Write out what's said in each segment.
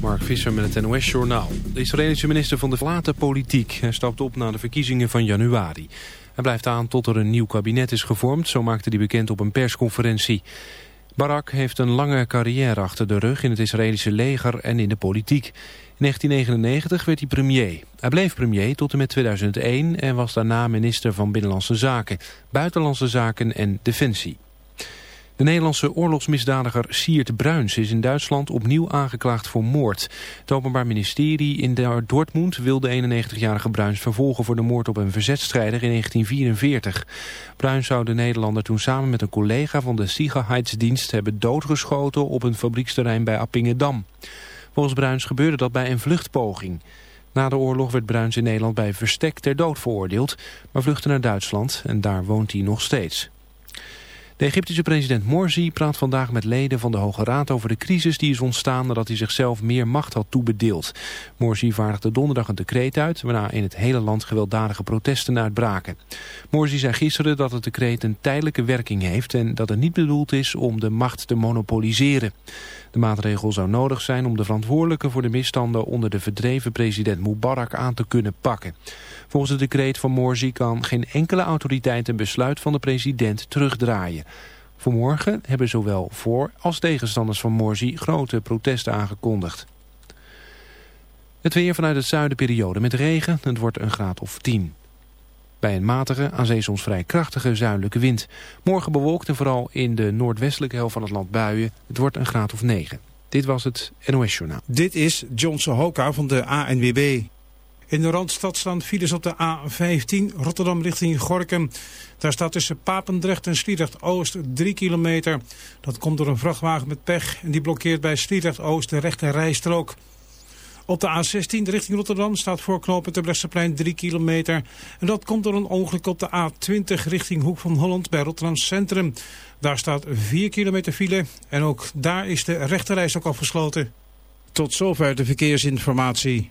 Mark Visser met het NOS-journaal. De Israëlische minister van de verlaten politiek. Hij stapt op na de verkiezingen van januari. Hij blijft aan tot er een nieuw kabinet is gevormd. Zo maakte hij bekend op een persconferentie. Barak heeft een lange carrière achter de rug in het Israëlische leger en in de politiek. In 1999 werd hij premier. Hij bleef premier tot en met 2001 en was daarna minister van Binnenlandse Zaken, Buitenlandse Zaken en Defensie. De Nederlandse oorlogsmisdadiger Siert Bruins is in Duitsland opnieuw aangeklaagd voor moord. Het Openbaar Ministerie in Dortmund wil de 91-jarige Bruins vervolgen voor de moord op een verzetstrijder in 1944. Bruins zou de Nederlander toen samen met een collega van de Sicherheidsdienst hebben doodgeschoten op een fabrieksterrein bij Appingedam. Volgens Bruins gebeurde dat bij een vluchtpoging. Na de oorlog werd Bruins in Nederland bij verstek ter dood veroordeeld, maar vluchtte naar Duitsland en daar woont hij nog steeds. De Egyptische president Morsi praat vandaag met leden van de Hoge Raad over de crisis die is ontstaan nadat hij zichzelf meer macht had toebedeeld. Morsi vaardigde donderdag een decreet uit waarna in het hele land gewelddadige protesten uitbraken. Morsi zei gisteren dat het decreet een tijdelijke werking heeft en dat het niet bedoeld is om de macht te monopoliseren. De maatregel zou nodig zijn om de verantwoordelijken voor de misstanden onder de verdreven president Mubarak aan te kunnen pakken. Volgens het decreet van Morsi kan geen enkele autoriteit een besluit van de president terugdraaien. Vanmorgen hebben zowel voor- als tegenstanders van Morsi grote protesten aangekondigd. Het weer vanuit het zuiden periode met regen. Het wordt een graad of 10. Bij een matige, aan zee vrij krachtige zuidelijke wind. Morgen bewolkt en vooral in de noordwestelijke helft van het land buien. Het wordt een graad of 9. Dit was het NOS Journaal. Dit is Johnson Hoka van de ANWB. In de Randstad staan files op de A15 Rotterdam richting Gorkum. Daar staat tussen Papendrecht en Sliedrecht-Oost 3 kilometer. Dat komt door een vrachtwagen met pech en die blokkeert bij Sliedrecht-Oost de rechte rijstrook. Op de A16 richting Rotterdam staat voor knooppunt de Bresseplein 3 kilometer. En dat komt door een ongeluk op de A20 richting Hoek van Holland bij Rotterdam Centrum. Daar staat 4 kilometer file en ook daar is de rechterreis ook afgesloten. Tot zover de verkeersinformatie.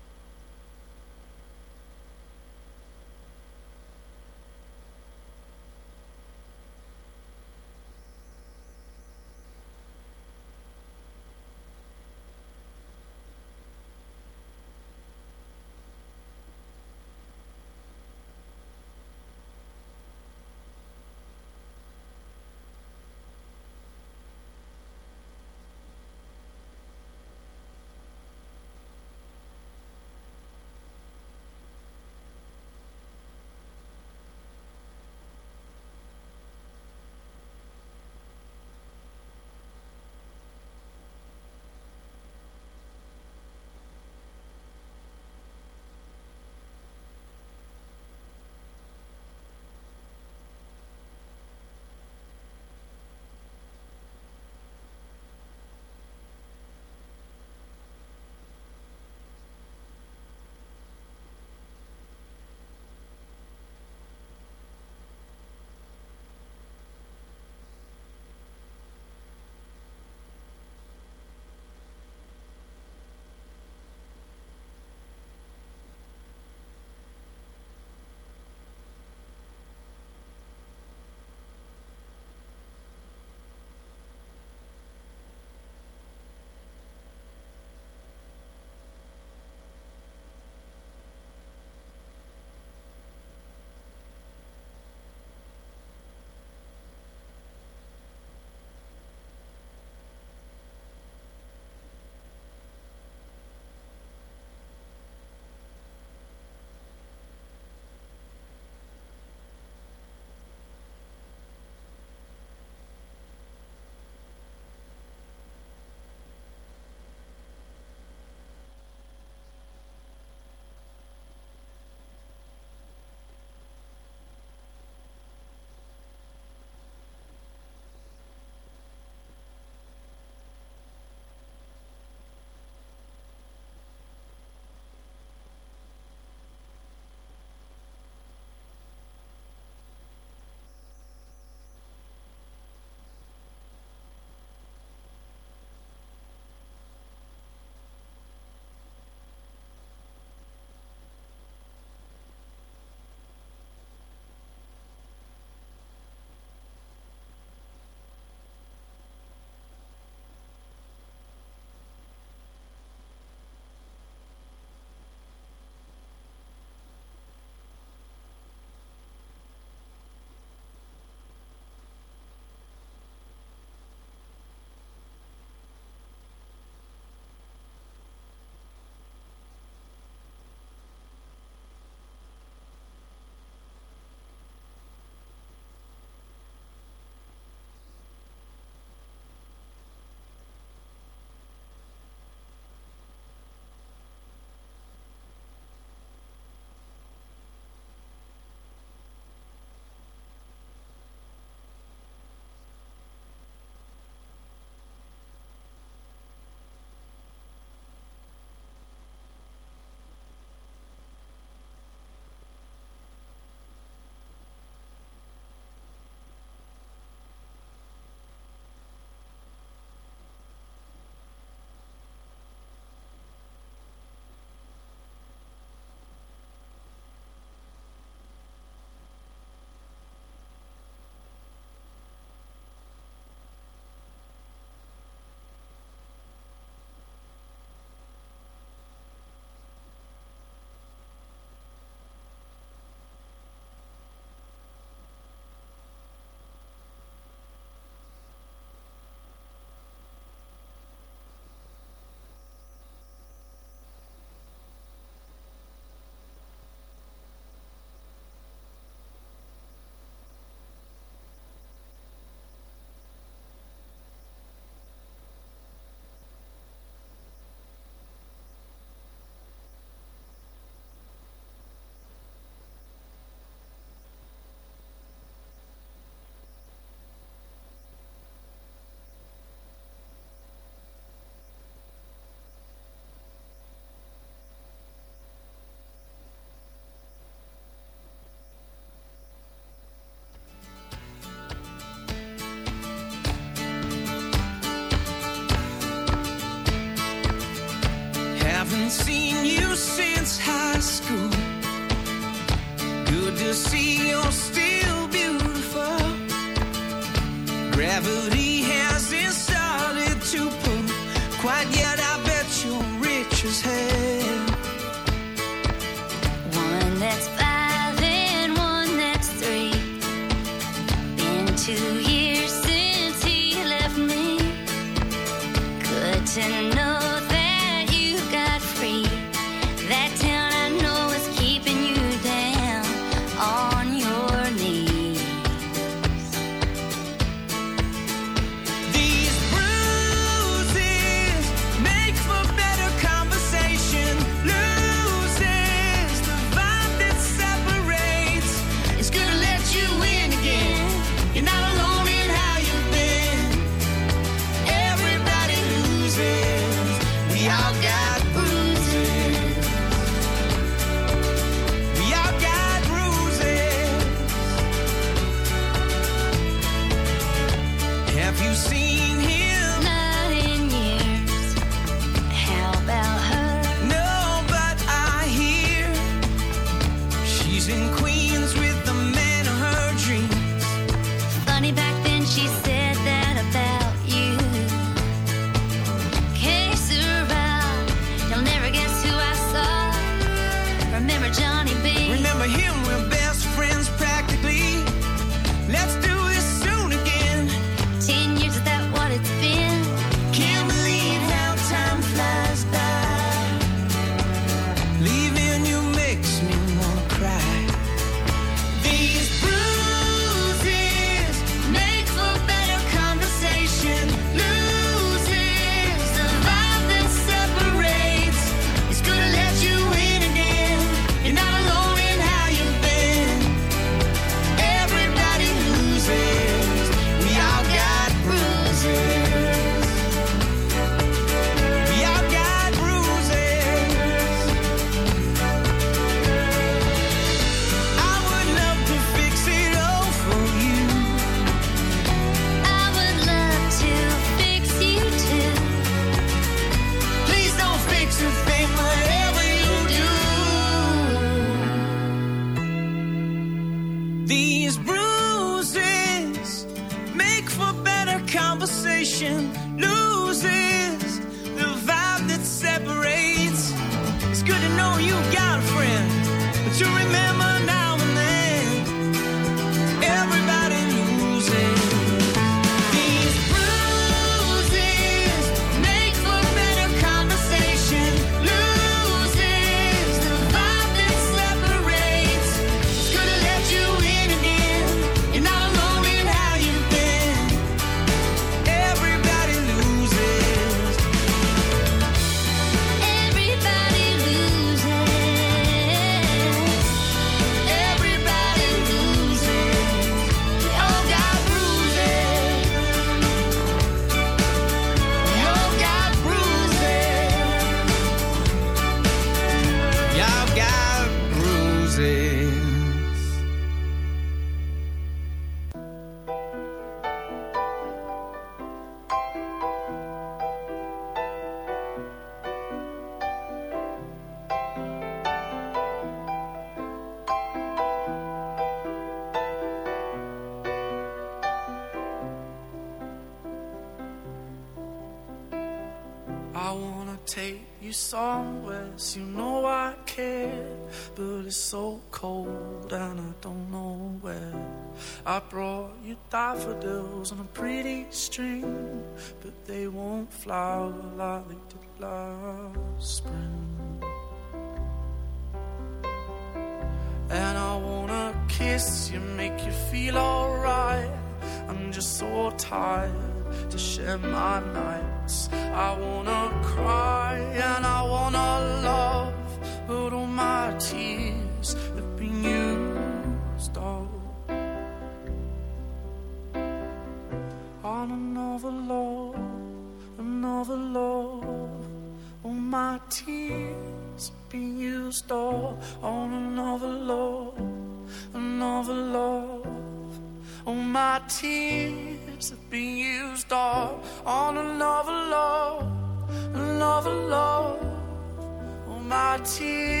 our tears.